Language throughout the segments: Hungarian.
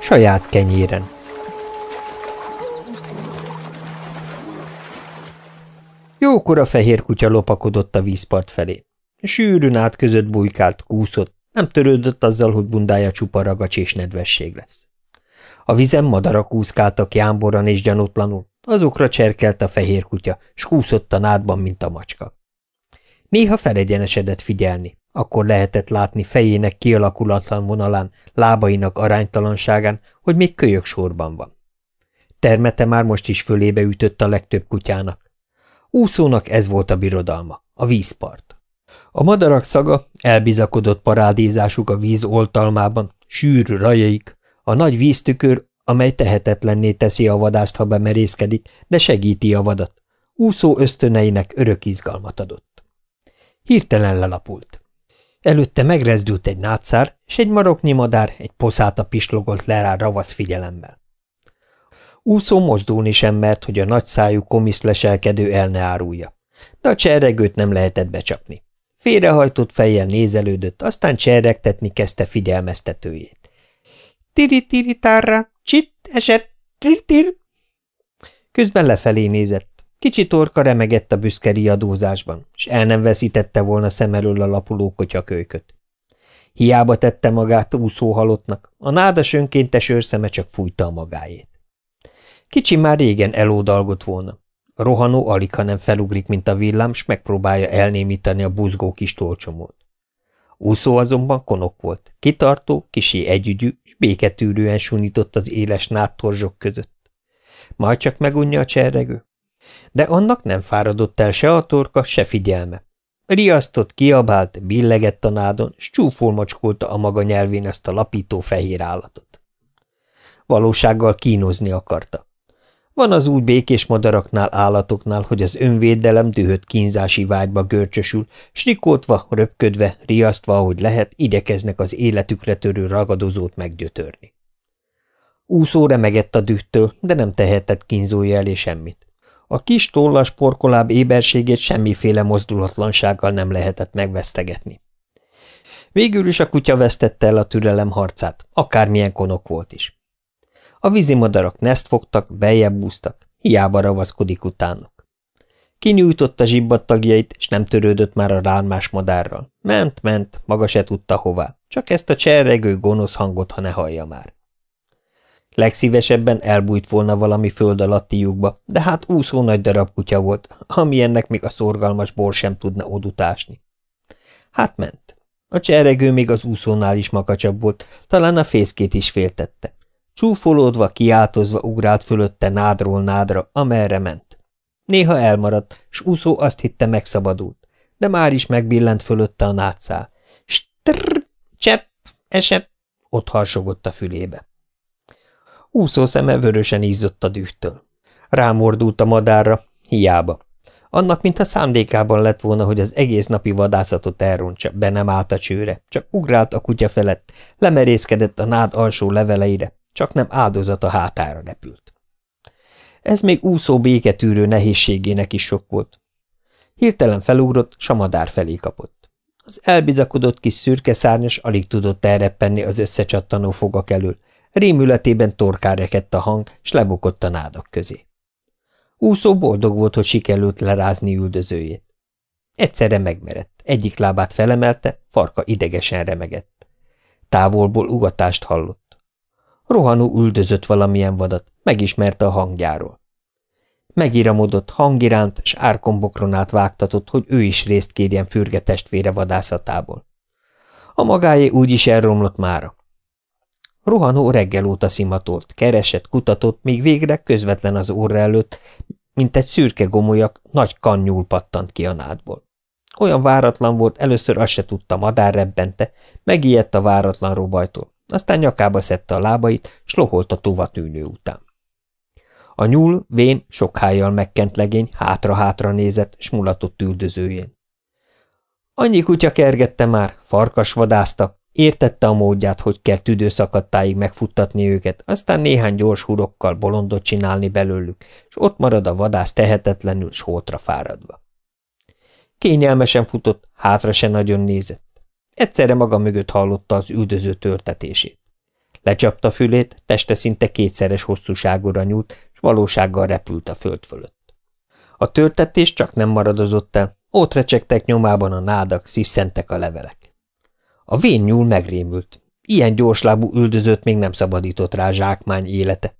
Saját kenyéren Jókora fehér kutya lopakodott a vízpart felé. Sűrűn át között bujkált, kúszott, nem törődött azzal, hogy bundája csupa ragacs és nedvesség lesz. A vizen madarak úszkáltak jámboran és gyanútlanul, azokra cserkelt a fehér kutya, s kúszott a nádban, mint a macska. Néha felegyenesedett figyelni, akkor lehetett látni fejének kialakulatlan vonalán, lábainak aránytalanságán, hogy még kölyök sorban van. Termete már most is fölébe ütött a legtöbb kutyának. Úszónak ez volt a birodalma, a vízpart. A madarak szaga, elbizakodott parádézásuk a víz oltalmában, sűrű rajaik, a nagy víztükör, amely tehetetlenné teszi a vadászt, ha bemerészkedik, de segíti a vadat. Úszó ösztöneinek örök izgalmat adott. Hirtelen lelapult. Előtte megrezdült egy nátszár, és egy maroknyi madár egy poszáta pislogolt le rá ravasz figyelemmel. Úszó mozdulni sem mert, hogy a nagy szájú komisz leselkedő el ne árulja. De a cserregőt nem lehetett becsapni. Félrehajtott fejjel nézelődött, aztán cserregtetni kezdte figyelmeztetőjét. Tiri-tiri tárra, csit, esett, tir-tir. Közben lefelé nézett. Kicsi torka remegett a büszke riadózásban, és el nem veszítette volna szem elől a lapuló kotyakölyköt. Hiába tette magát úszó halottnak, a nádas önkéntes őrszeme csak fújta a magáét. Kicsi már régen elódalgott volna. A rohanó alig, nem felugrik, mint a villám, s megpróbálja elnémítani a buzgó kis tolcsomót. Úszó azonban konok volt, kitartó, kisé együgyű, s béketűrően sunított az éles náttorzsok között. Majd csak megunja a cserregő. De annak nem fáradott el se a torka, se figyelme. Riasztott, kiabált, billegett a nádon, s macskolta a maga nyelvén ezt a lapító fehér állatot. Valósággal kínozni akarta. Van az úgy békés madaraknál, állatoknál, hogy az önvédelem dühött kínzási vágyba görcsösül, srikoltva, röpködve, riasztva, ahogy lehet, igyekeznek az életükre törő ragadozót meggyötörni. Úszó remegett a dühtől, de nem tehetett kínzója elé semmit. A kis tollas porkoláb éberségét semmiféle mozdulatlansággal nem lehetett megvesztegetni. Végül is a kutya vesztette el a türelem harcát, akármilyen konok volt is. A vízimadarak neszt fogtak, beljebb búztak, hiába ravaszkodik utánuk. Kinyújtotta zsibbat tagjait, és nem törődött már a rálmás madárral. Ment, ment, maga se tudta hová, csak ezt a cserregő gonosz hangot, ha ne hallja már. Legszívesebben elbújt volna valami föld alatti lyukba, de hát úszó nagy darab kutya volt, ami ennek még a szorgalmas bor sem tudna odutásni. Hát ment. A cserregő még az úszónál is makacsabb volt, talán a fészkét is féltette. Csúfolódva, kiáltozva ugrált fölötte nádról nádra, amerre ment. Néha elmaradt, s úszó azt hitte megszabadult, de már is megbillent fölötte a nátszál. Strrr, csett, esett, ott harsogott a fülébe. Úszó szeme vörösen ízott a dühtől. Rámordult a madárra, hiába. Annak, mintha szándékában lett volna, hogy az egész napi vadászatot elrontsa, be nem állt a csőre, csak ugrált a kutya felett, lemerészkedett a nád alsó leveleire, csak nem áldozata hátára repült. Ez még úszó béketűrő nehézségének is sok volt. Hirtelen felugrott, s a madár felé kapott. Az elbizakodott kis szürke szárnyas alig tudott elreppenni az összecsattanó fogak elől, rémületében torkárekedt a hang, s lebukott a nádak közé. Úszó boldog volt, hogy sikerült lerázni üldözőjét. Egyszerre megmerett, egyik lábát felemelte, farka idegesen remegett. Távolból ugatást hallott. Rohanó üldözött valamilyen vadat, megismerte a hangjáról. Megíramodott, hangiránt, s árkombokron át vágtatott, hogy ő is részt kérjen fürge testvére vadászatából. A magáé úgy is elromlott mára. Rohanó reggel óta szimatolt, keresett, kutatott, míg végre közvetlen az óra előtt, mint egy szürke gomolyak, nagy kannyúl pattant ki a nádból. Olyan váratlan volt, először azt se tudta, madár rebbente, megijedt a váratlan robajtól aztán nyakába szedte a lábait, s loholt a tovatűnő után. A nyúl, vén, sok hájjal megkent legény hátra-hátra nézett, s mulatott üldözőjén. Annyi kutya kergette már, farkas vadázta, Értette a módját, hogy kell tüdőszakadtáig megfuttatni őket, aztán néhány gyors hurokkal bolondot csinálni belőlük, és ott marad a vadász tehetetlenül, s holtra fáradva. Kényelmesen futott, hátra se nagyon nézett. Egyszerre maga mögött hallotta az üldöző törtetését. Lecsapta fülét, teste szinte kétszeres hosszúságúra nyúlt, és valósággal repült a föld fölött. A törtetés csak nem maradozott el, ott recsegtek nyomában a nádak, sziszentek a levelek. A vén nyúl megrémült. Ilyen gyorslábú üldözött még nem szabadított rá zsákmány élete.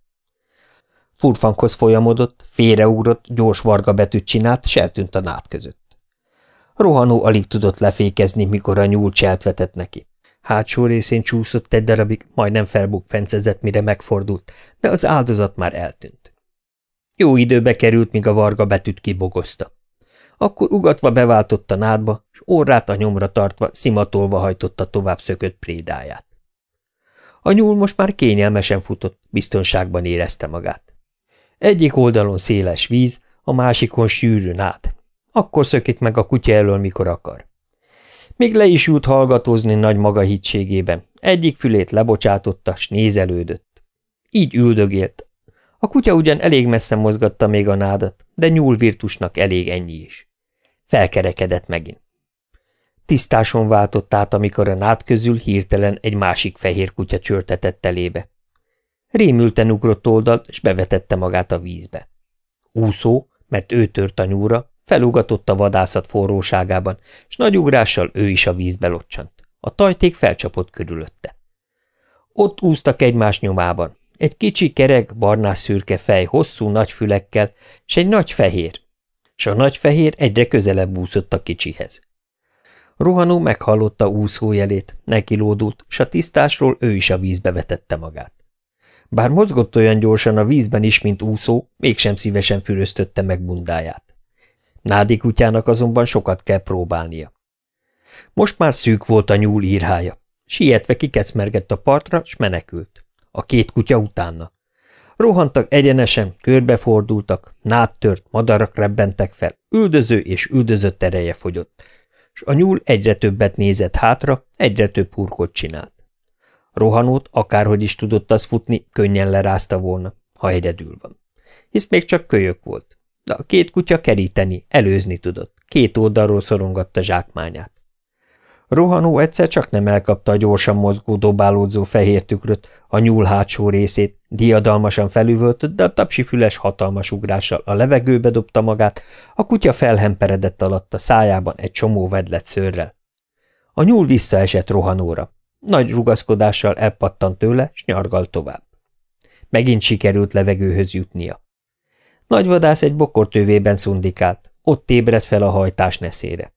Furfankhoz folyamodott, félreugrott, gyors varga betűt csinált, s eltűnt a nád között. Rohanó alig tudott lefékezni, mikor a nyúl cselt vetett neki. Hátsó részén csúszott egy darabig, majdnem felbukfencezett, mire megfordult, de az áldozat már eltűnt. Jó időbe került, míg a varga betűt kibogozta. Akkor ugatva beváltotta nádba, s orrát a nyomra tartva, szimatolva hajtotta tovább szökött prédáját. A nyúl most már kényelmesen futott, biztonságban érezte magát. Egyik oldalon széles víz, a másikon sűrű nád. Akkor szökik meg a kutya elől, mikor akar. Még le is ült hallgatózni nagy maga hittségében. Egyik fülét lebocsátotta, s nézelődött. Így üldögélt. A kutya ugyan elég messze mozgatta még a nádat, de nyúl virtusnak elég ennyi is. Felkerekedett megint. Tisztáson váltott át, amikor a nád közül hirtelen egy másik fehér kutya csörtetett elébe. Rémülten ugrott oldalt, és bevetette magát a vízbe. Úszó, mert ő tört a nyúra, Felugatott a vadászat forróságában, és nagy ugrással ő is a vízbe locsant. A tajték felcsapott körülötte. Ott úztak egymás nyomában. Egy kicsi kerek, barnás szürke fej hosszú nagy fülekkel, és egy nagy fehér. S a nagy fehér egyre közelebb úszott a kicsihez. Rohanó meghallotta úszójelét, neki lódult, s a tisztásról ő is a vízbe vetette magát. Bár mozgott olyan gyorsan a vízben is, mint úszó, mégsem szívesen füröztötte meg bundáját. Nádi kutyának azonban sokat kell próbálnia. Most már szűk volt a nyúl írhája. Sietve kikecmergett a partra, s menekült. A két kutya utána. Rohantak egyenesen, körbefordultak, nádtört, madarak rebbentek fel, üldöző és üldözött ereje fogyott, s a nyúl egyre többet nézett hátra, egyre több hurkot csinált. Rohanót, akárhogy is tudott az futni, könnyen lerázta volna, ha egyedül van. Hisz még csak kölyök volt de a két kutya keríteni, előzni tudott. Két oldalról szorongatta zsákmányát. Rohanó egyszer csak nem elkapta a gyorsan mozgó, dobálódzó fehér tükröt, a nyúl hátsó részét, diadalmasan felüvöltött, de a tapsifüles hatalmas ugrással a levegőbe dobta magát, a kutya felhemperedett alatt a szájában egy csomó vedlet szőrrel. A nyúl visszaesett rohanóra. Nagy rugaszkodással elpattant tőle, s nyargal tovább. Megint sikerült levegőhöz jutnia. Nagyvadász egy bokortővében szundikált, ott ébredt fel a hajtás neszére.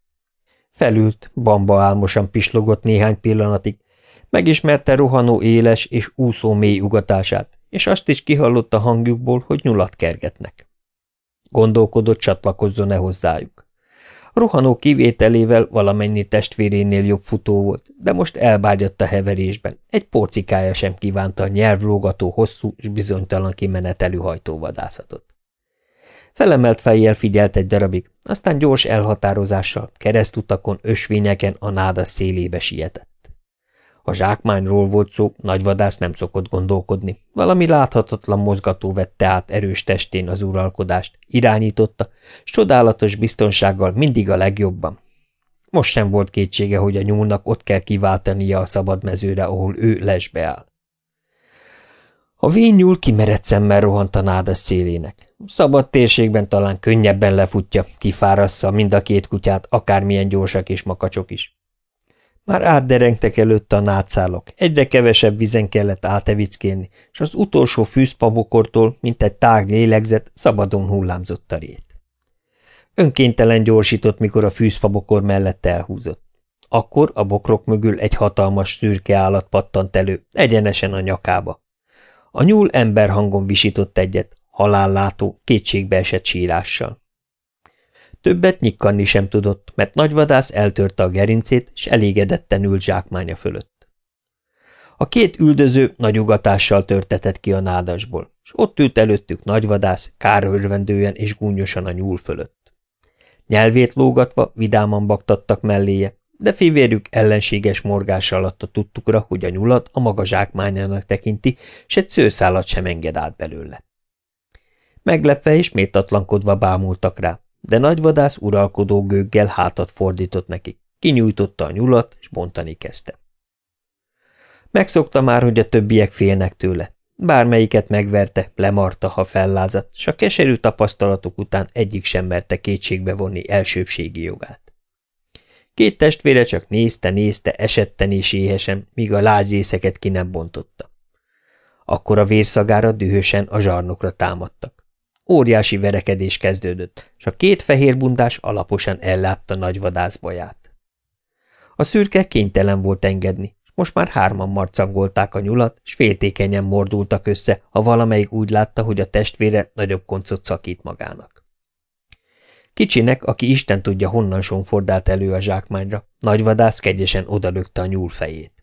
Felült, bamba álmosan pislogott néhány pillanatig, megismerte rohanó éles és úszó mély ugatását, és azt is kihallott a hangjukból, hogy nyulat kergetnek. Gondolkodott, csatlakozzon-e hozzájuk. Rohanó kivételével valamennyi testvérénél jobb futó volt, de most elbágyott a heverésben, egy porcikája sem kívánta a nyelvlógató hosszú és bizonytalan kimenetelű hajtóvadászatot. Felemelt fejjel figyelt egy darabig, aztán gyors elhatározással, keresztutakon, ösvényeken a náda szélébe sietett. A zsákmányról volt szó, nagyvadász nem szokott gondolkodni. Valami láthatatlan mozgató vette át erős testén az uralkodást, irányította, s csodálatos biztonsággal mindig a legjobban. Most sem volt kétsége, hogy a nyúlnak ott kell kiváltania a szabad mezőre, ahol ő lesbe áll. A vényúl kimerett szemmel rohant a nádas szélének. Szabad térségben talán könnyebben lefutja, kifárassza mind a két kutyát, akármilyen gyorsak és makacsok is. Már átderengtek előtte a nátszálok, egyre kevesebb vizen kellett átevickélni, és az utolsó fűzpabokortól, mint egy tág lélegzet, szabadon hullámzott a rét. Önkéntelen gyorsított, mikor a fűzfabokor mellett elhúzott. Akkor a bokrok mögül egy hatalmas szürke állat pattant elő, egyenesen a nyakába. A nyúl emberhangon visított egyet, halállátó, kétségbeesett sírással. Többet nyikkanni sem tudott, mert nagyvadász eltörte a gerincét, és elégedetten ült zsákmánya fölött. A két üldöző nagy ugatással törtetett ki a nádasból, és ott ült előttük nagyvadász, kárörvendően és gúnyosan a nyúl fölött. Nyelvét lógatva vidáman baktattak melléje, de fivérük ellenséges morgása alatt a tudtukra, hogy a nyulat a maga zsákmányának tekinti, s egy szőszálat sem enged át belőle. Meglepve és méltatlankodva bámultak rá, de nagyvadász uralkodó gőggel hátat fordított neki, kinyújtotta a nyulat, és bontani kezdte. Megszokta már, hogy a többiek félnek tőle. Bármelyiket megverte, lemarta, ha fellázadt, s a keserű tapasztalatok után egyik sem merte kétségbe vonni elsőbségi jogát. Két testvére csak nézte-nézte esetten és éhesen, míg a lágy részeket ki nem bontotta. Akkor a vérszagára dühösen a zsarnokra támadtak. Óriási verekedés kezdődött, és a két fehér bundás alaposan ellátta nagy vadászbaját. A szürke kénytelen volt engedni, és most már hárman marcangolták a nyulat, s féltékenyen mordultak össze, ha valamelyik úgy látta, hogy a testvére nagyobb koncot szakít magának. Kicsinek, aki Isten tudja honnan sonfordált elő a zsákmányra, nagyvadász kegyesen odalökte a nyúl fejét.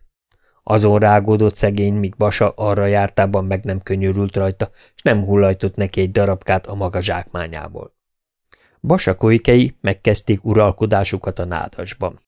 Azon rágódott szegény, míg Basa arra jártában meg nem könyörült rajta, és nem hullajtott neki egy darabkát a maga zsákmányából. Basa kolykei megkezdték uralkodásukat a nádasban.